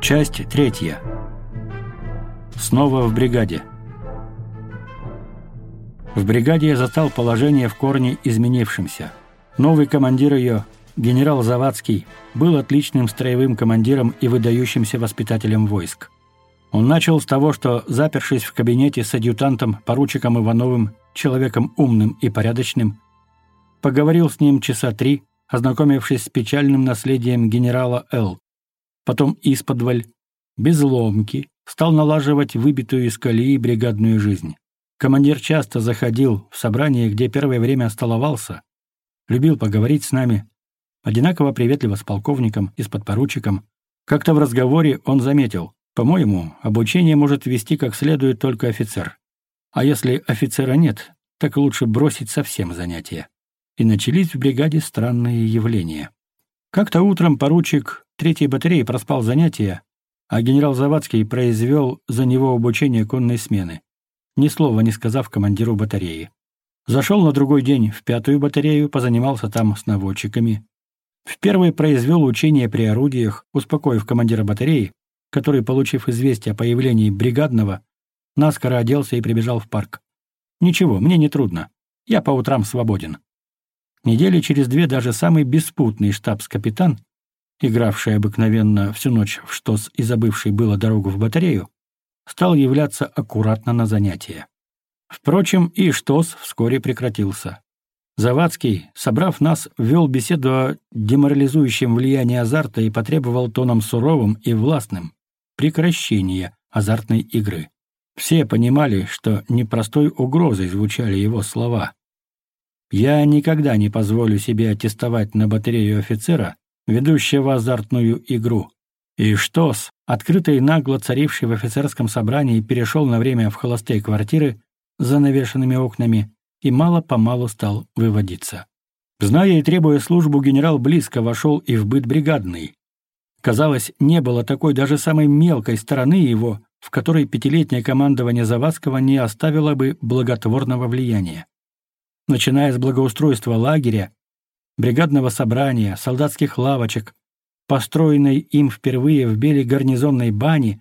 Часть третья. Снова в бригаде. В бригаде я застал положение в корне изменившимся. Новый командир ее, генерал Завадский, был отличным строевым командиром и выдающимся воспитателем войск. Он начал с того, что, запершись в кабинете с адъютантом, поручиком Ивановым, человеком умным и порядочным, поговорил с ним часа три, ознакомившись с печальным наследием генерала Л. Потом исподволь, без ломки, стал налаживать выбитую из колеи бригадную жизнь. Командир часто заходил в собрание, где первое время остоловался, любил поговорить с нами, одинаково приветливо с полковником и с подпоручиком. Как-то в разговоре он заметил, по-моему, обучение может вести как следует только офицер. А если офицера нет, так лучше бросить совсем занятия. И начались в бригаде странные явления. Как-то утром поручик третьей батареи проспал занятия, а генерал Завадский произвел за него обучение конной смены, ни слова не сказав командиру батареи. Зашел на другой день в пятую батарею, позанимался там с наводчиками. В первой произвел учение при орудиях, успокоив командира батареи, который, получив известие о появлении бригадного, наскоро оделся и прибежал в парк. «Ничего, мне не трудно. Я по утрам свободен». Недели через две даже самый беспутный штабс-капитан, игравший обыкновенно всю ночь в штос и забывший было дорогу в батарею, стал являться аккуратно на занятия. Впрочем, и штос вскоре прекратился. Завадский, собрав нас, ввел беседу о деморализующем влиянии азарта и потребовал тоном суровым и властным прекращения азартной игры. Все понимали, что непростой угрозой звучали его слова, я никогда не позволю себе аттестовать на батарею офицера, ведущего азартную игру. И что с? открытый нагло царивший в офицерском собрании, перешел на время в холостые квартиры за навешанными окнами и мало-помалу стал выводиться. Зная и требуя службу, генерал близко вошел и в быт бригадный. Казалось, не было такой даже самой мелкой стороны его, в которой пятилетнее командование Завадского не оставило бы благотворного влияния начиная с благоустройства лагеря, бригадного собрания, солдатских лавочек, построенной им впервые в Беле гарнизонной бани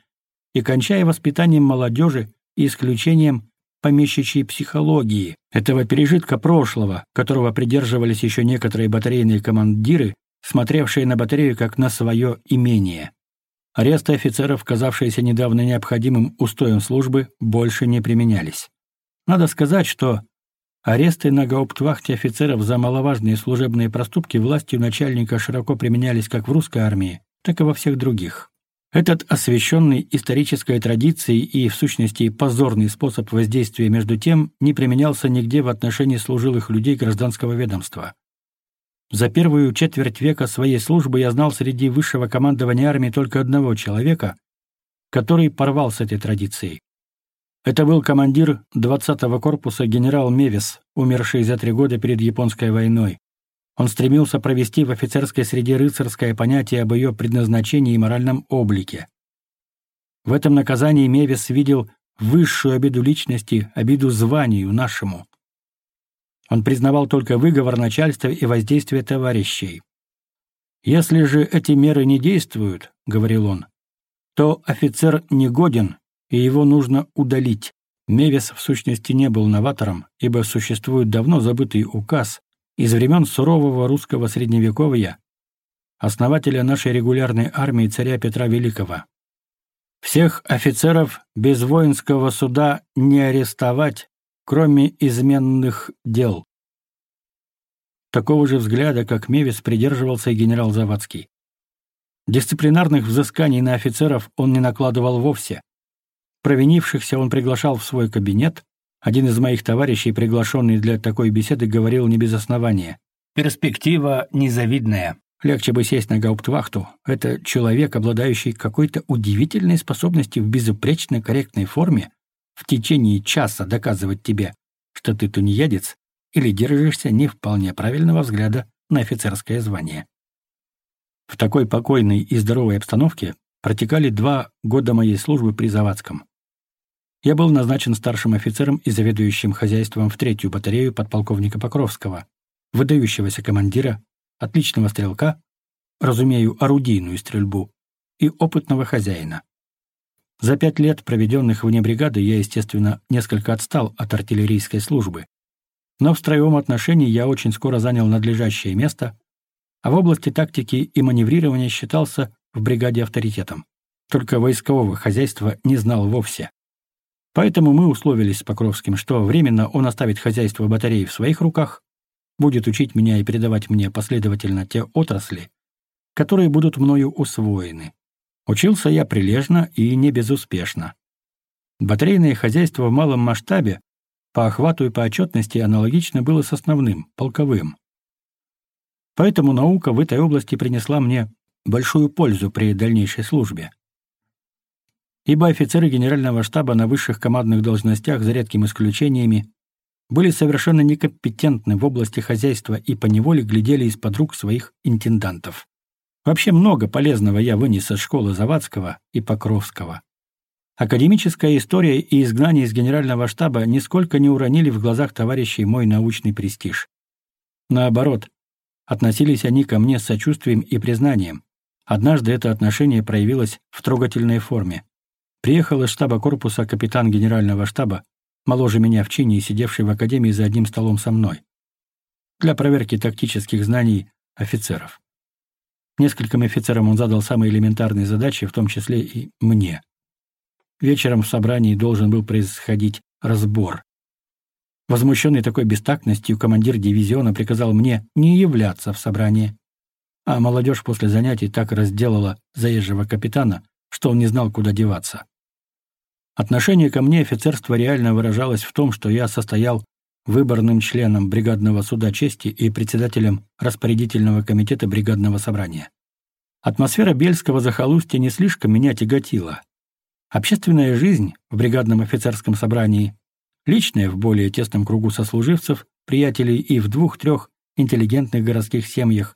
и кончая воспитанием молодежи и исключением помещичьей психологии, этого пережитка прошлого, которого придерживались еще некоторые батарейные командиры, смотревшие на батарею как на свое имение. Аресты офицеров, казавшиеся недавно необходимым устоем службы, больше не применялись. Надо сказать, что Аресты на гауптвахте офицеров за маловажные служебные проступки властью начальника широко применялись как в русской армии, так и во всех других. Этот освященный исторической традицией и, в сущности, позорный способ воздействия между тем не применялся нигде в отношении служилых людей гражданского ведомства. За первую четверть века своей службы я знал среди высшего командования армии только одного человека, который порвал с этой традицией. Это был командир 20-го корпуса генерал Мевис, умерший за три года перед Японской войной. Он стремился провести в офицерской среде рыцарское понятие об ее предназначении и моральном облике. В этом наказании Мевис видел высшую обиду личности, обиду званию нашему. Он признавал только выговор начальства и воздействие товарищей. «Если же эти меры не действуют, — говорил он, — то офицер негоден и его нужно удалить. Мевис в сущности не был новатором, ибо существует давно забытый указ из времен сурового русского средневековья, основателя нашей регулярной армии царя Петра Великого. Всех офицеров без воинского суда не арестовать, кроме изменных дел. Такого же взгляда, как Мевис, придерживался и генерал Завадский. Дисциплинарных взысканий на офицеров он не накладывал вовсе, Провинившихся он приглашал в свой кабинет. Один из моих товарищей, приглашенный для такой беседы, говорил не без основания. «Перспектива незавидная. Легче бы сесть на гауптвахту. Это человек, обладающий какой-то удивительной способностью в безупречно корректной форме в течение часа доказывать тебе, что ты тунеядец или держишься не вполне правильного взгляда на офицерское звание». В такой покойной и здоровой обстановке протекали два года моей службы при Завадском я был назначен старшим офицером и заведующим хозяйством в третью батарею подполковника Покровского, выдающегося командира, отличного стрелка, разумею, орудийную стрельбу, и опытного хозяина. За пять лет, проведенных вне бригады, я, естественно, несколько отстал от артиллерийской службы. Но в строевом отношении я очень скоро занял надлежащее место, а в области тактики и маневрирования считался в бригаде авторитетом. Только войскового хозяйства не знал вовсе. Поэтому мы условились с Покровским, что временно он оставит хозяйство батареи в своих руках, будет учить меня и передавать мне последовательно те отрасли, которые будут мною усвоены. Учился я прилежно и не безуспешно. Батарейное хозяйство в малом масштабе по охвату и по отчетности аналогично было с основным, полковым. Поэтому наука в этой области принесла мне большую пользу при дальнейшей службе ибо офицеры генерального штаба на высших командных должностях, за редкими исключениями, были совершенно некомпетентны в области хозяйства и поневоле глядели из-под рук своих интендантов. Вообще много полезного я вынес из школы Завадского и Покровского. Академическая история и изгнание из генерального штаба нисколько не уронили в глазах товарищей мой научный престиж. Наоборот, относились они ко мне с сочувствием и признанием. Однажды это отношение проявилось в трогательной форме. Приехал из штаба корпуса капитан генерального штаба, моложе меня в чине и сидевший в академии за одним столом со мной, для проверки тактических знаний офицеров. Нескольким офицерам он задал самые элементарные задачи, в том числе и мне. Вечером в собрании должен был происходить разбор. Возмущенный такой бестактностью, командир дивизиона приказал мне не являться в собрании. А молодежь после занятий так разделала заезжего капитана, что он не знал, куда деваться. Отношение ко мне офицерство реально выражалось в том, что я состоял выборным членом бригадного суда чести и председателем распорядительного комитета бригадного собрания. Атмосфера бельского захолустья не слишком меня тяготила. Общественная жизнь в бригадном офицерском собрании, личная в более тесном кругу сослуживцев, приятелей и в двух-трех интеллигентных городских семьях,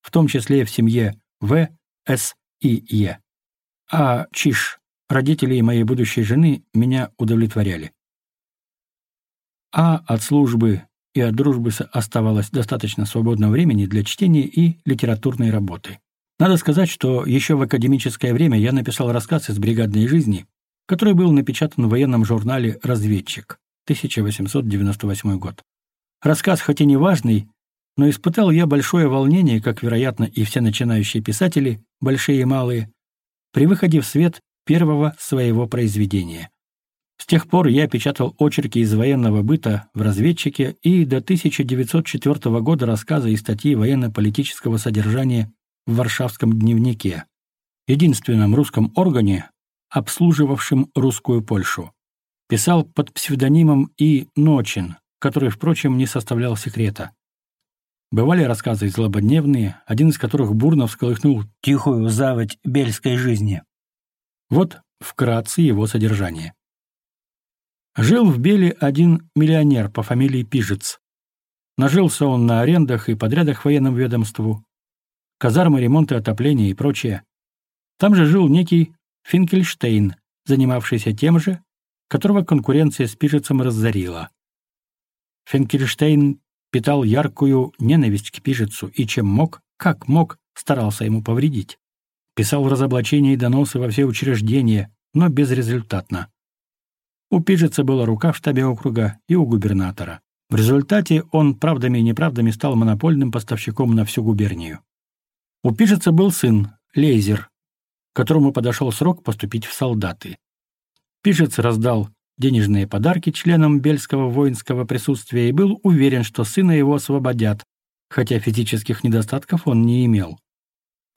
в том числе в семье В, С и Е. А Чиш Родители и моей будущей жены меня удовлетворяли. А от службы и от дружбы оставалось достаточно свободного времени для чтения и литературной работы. Надо сказать, что еще в академическое время я написал рассказ из бригадной жизни, который был напечатан в военном журнале «Разведчик» 1898 год. Рассказ хоть и не важный, но испытал я большое волнение, как, вероятно, и все начинающие писатели, большие и малые, при выходе в свет первого своего произведения. С тех пор я печатал очерки из военного быта в «Разведчике» и до 1904 года рассказы и статьи военно-политического содержания в «Варшавском дневнике», единственном русском органе, обслуживавшем русскую Польшу. Писал под псевдонимом И. Ночин, который, впрочем, не составлял секрета. Бывали рассказы злободневные, один из которых бурно всколыхнул тихую заводь бельской жизни. Вот вкратце его содержание. Жил в Беле один миллионер по фамилии Пижец. Нажился он на арендах и подрядах военном ведомству, казармы, ремонты, отопления и прочее. Там же жил некий Финкельштейн, занимавшийся тем же, которого конкуренция с Пижицем разорила. Финкельштейн питал яркую ненависть к Пижецу и чем мог, как мог, старался ему повредить писал разоблачения и доносы во все учреждения, но безрезультатно. У Пижица была рука в штабе округа и у губернатора. В результате он правдами и неправдами стал монопольным поставщиком на всю губернию. У Пижица был сын, Лейзер, которому подошел срок поступить в солдаты. Пижец раздал денежные подарки членам бельского воинского присутствия и был уверен, что сына его освободят, хотя физических недостатков он не имел.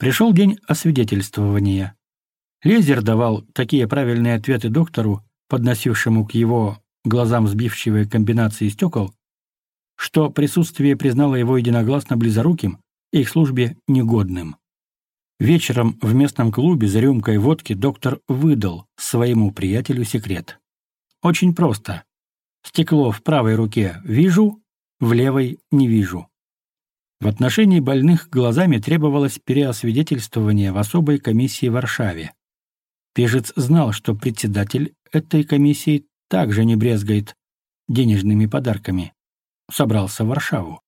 Пришел день освидетельствования. Лезер давал такие правильные ответы доктору, подносившему к его глазам сбивчивые комбинации стекол, что присутствие признало его единогласно близоруким и их службе негодным. Вечером в местном клубе за рюмкой водки доктор выдал своему приятелю секрет. Очень просто. Стекло в правой руке вижу, в левой не вижу. В отношении больных глазами требовалось переосвидетельствование в особой комиссии в Варшаве. Пежец знал, что председатель этой комиссии также не брезгает денежными подарками. Собрался в Варшаву.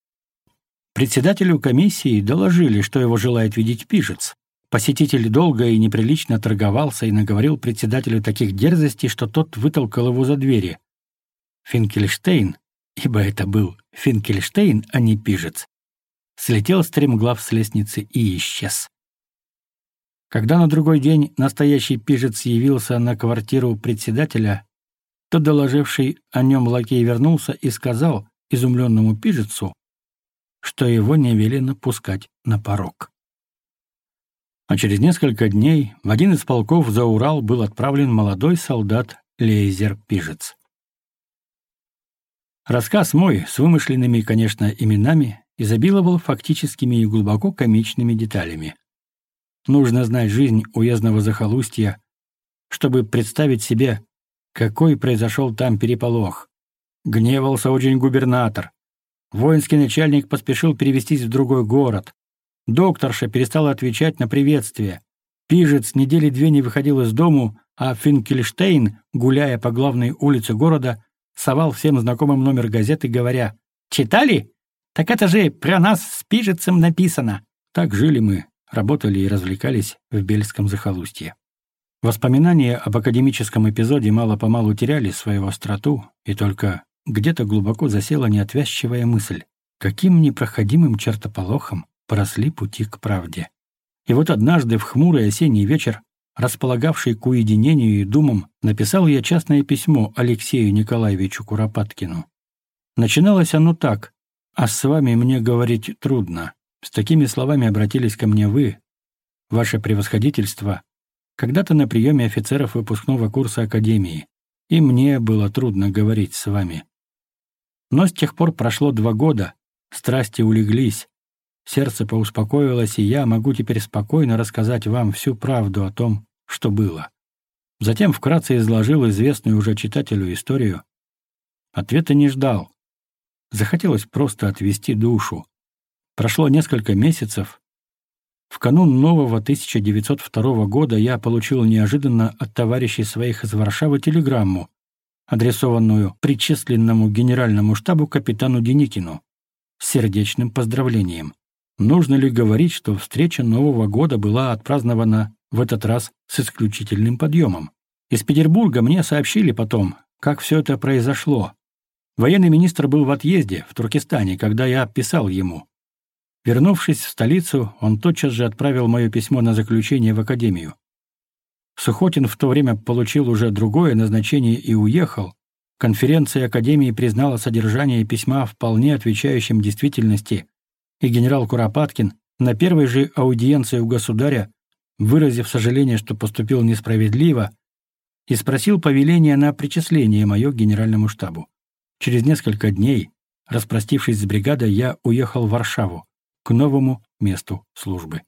Председателю комиссии доложили, что его желает видеть Пижец. Посетитель долго и неприлично торговался и наговорил председателю таких дерзостей, что тот вытолкал его за двери. Финкельштейн, ибо это был Финкельштейн, а не Пижец, слетел стремглав с лестницы и исчез. Когда на другой день настоящий пижец явился на квартиру председателя, то доложивший о нем лакей вернулся и сказал изумленному пижецу, что его не велено пускать на порог. А через несколько дней в один из полков за Урал был отправлен молодой солдат Лейзер Пижец. Рассказ мой с вымышленными, конечно, именами изобиловал фактическими и глубоко комичными деталями. Нужно знать жизнь уездного захолустья, чтобы представить себе, какой произошел там переполох. Гневался очень губернатор. Воинский начальник поспешил перевестись в другой город. Докторша перестала отвечать на приветствие. Пижец недели две не выходил из дому, а Финкельштейн, гуляя по главной улице города, совал всем знакомым номер газеты, говоря «Читали?» Так это же про нас с пижицем написано. Так жили мы, работали и развлекались в Бельском захолустье. Воспоминания об академическом эпизоде мало-помалу теряли свою остроту, и только где-то глубоко засела неотвязчивая мысль, каким непроходимым чертополохом поросли пути к правде. И вот однажды в хмурый осенний вечер, располагавший к уединению и думам, написал я частное письмо Алексею Николаевичу Куропаткину. Начиналось оно так. А с вами мне говорить трудно. С такими словами обратились ко мне вы, ваше превосходительство, когда-то на приеме офицеров выпускного курса Академии, и мне было трудно говорить с вами. Но с тех пор прошло два года, страсти улеглись, сердце поуспокоилось, и я могу теперь спокойно рассказать вам всю правду о том, что было. Затем вкратце изложил известную уже читателю историю. Ответа не ждал захотелось просто отвести душу. Прошло несколько месяцев. В канун нового 1902 года я получил неожиданно от товарищей своих из Варшавы телеграмму, адресованную причисленному генеральному штабу капитану Деникину с сердечным поздравлением. Нужно ли говорить, что встреча Нового года была отпразднована в этот раз с исключительным подъемом? Из Петербурга мне сообщили потом, как все это произошло, Военный министр был в отъезде, в Туркестане, когда я писал ему. Вернувшись в столицу, он тотчас же отправил мое письмо на заключение в академию. Сухотин в то время получил уже другое назначение и уехал. Конференция академии признала содержание письма вполне отвечающим действительности, и генерал Куропаткин на первой же аудиенции у государя, выразив сожаление, что поступил несправедливо, и спросил повеление на причисление мое к генеральному штабу. Через несколько дней, распростившись с бригадой, я уехал в Варшаву, к новому месту службы.